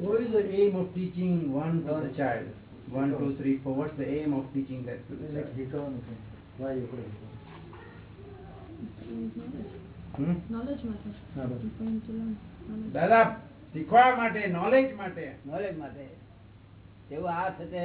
કોઈ the aim of teaching 1 2 child 1 2 3 forward the aim of teaching that like reckon કે why you કોર હમ knowledge માટે હા બરાબર પોઈન્ટ લાઈક દાદા ટીકોઆ માટે નોલેજ માટે નોલેજ માટે એવું આ થતે